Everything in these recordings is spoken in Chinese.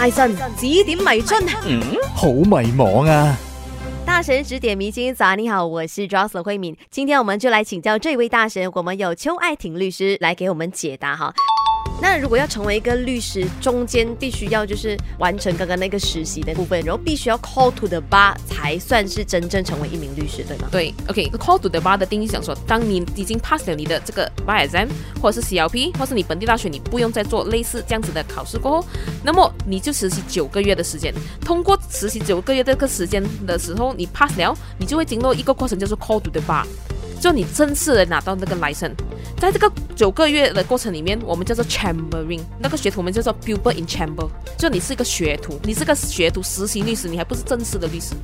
大神指点迷津，嗯，好迷茫啊！大神指点迷津，早安，你好，我是 j o s e l y n 慧敏，今天我们就来请教这位大神，我们有邱爱婷律师来给我们解答哈。那如果要成为一个律师，中间必须要就是完成刚刚那个实习的部分，然后必须要 call to the bar 才算是真正成为一名律师，对吗？对，OK，call to the bar 的定义讲说，当你已经 pass 了你的这个 bar exam，或者是 CLP，或是你本地大学你不用再做类似这样子的考试过后，那么你就实习九个月的时间，通过实习九个月这个时间的时候，你 pass 了，你就会经过一个过程叫做 call to the bar。就你正式的拿到那个 license，在这个九个月的过程里面，我们叫做 chambering，那个学徒我们叫做 pupil in chamber，就你是一个学徒，你是个学徒实习律师，你还不是正式的律师。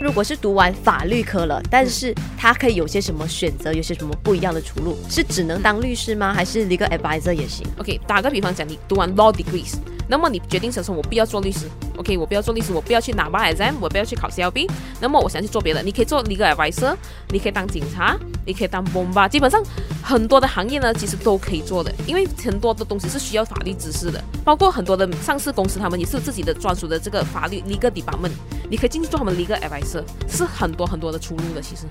如果是读完法律科了，但是他可以有些什么选择，有些什么不一样的出路？是只能当律师吗？还是一个 advisor 也行？OK，打个比方讲，你读完 law degrees。那么你决定想说，我不要做律师，OK，我不要做律师，我不要去拿 bar exam，我不要去考 CLB。那么我想去做别的，你可以做 legal advisor，你可以当警察，你可以当 bomba。基本上很多的行业呢，其实都可以做的，因为很多的东西是需要法律知识的，包括很多的上市公司，他们也是自己的专属的这个法律 legal department，你可以进去做他们 legal advisor，是很多很多的出路的，其实。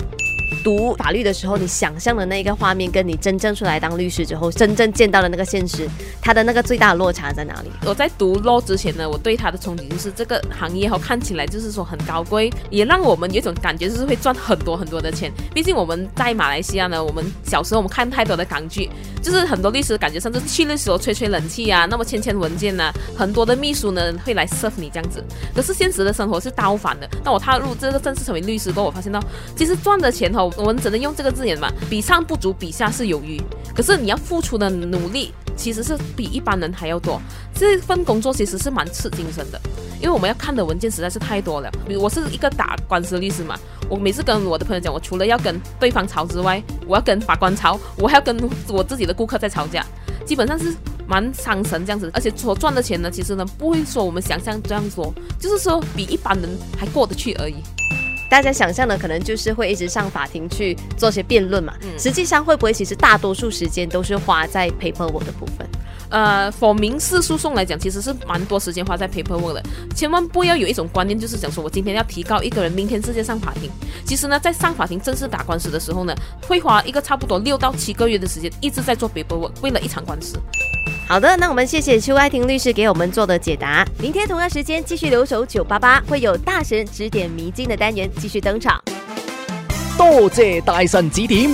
读法律的时候，你想象的那个画面，跟你真正出来当律师之后，真正见到的那个现实，它的那个最大的落差在哪里？我在读 law 之前呢，我对它的憧憬就是这个行业哈，看起来就是说很高贵，也让我们有种感觉，就是会赚很多很多的钱。毕竟我们在马来西亚呢，我们小时候我们看太多的港剧，就是很多律师感觉甚至去的时候吹吹冷气啊，那么签签文件呐，很多的秘书呢会来 serve 你这样子。可是现实的生活是倒反的。当我踏入这个正式成为律师后，我发现到其实赚的钱哈。我们只能用这个字眼嘛，比上不足，比下是有余。可是你要付出的努力，其实是比一般人还要多。这份工作其实是蛮吃精神的，因为我们要看的文件实在是太多了。比如我是一个打官司律师嘛，我每次跟我的朋友讲，我除了要跟对方吵之外，我要跟法官吵，我还要跟我自己的顾客在吵架，基本上是蛮伤神这样子。而且所赚的钱呢，其实呢不会说我们想象这样说，就是说比一般人还过得去而已。大家想象的可能就是会一直上法庭去做些辩论嘛，实际上会不会其实大多数时间都是花在 paperwork 的部分？呃，for 民事诉讼来讲，其实是蛮多时间花在 paperwork 的。千万不要有一种观念，就是讲说我今天要提高一个人，明天直接上法庭。其实呢，在上法庭正式打官司的时候呢，会花一个差不多六到七个月的时间，一直在做 paperwork，为了一场官司。好的，那我们谢谢邱爱婷律师给我们做的解答。明天同样时间继续留守九八八，会有大神指点迷津的单元继续登场。多谢大神指点。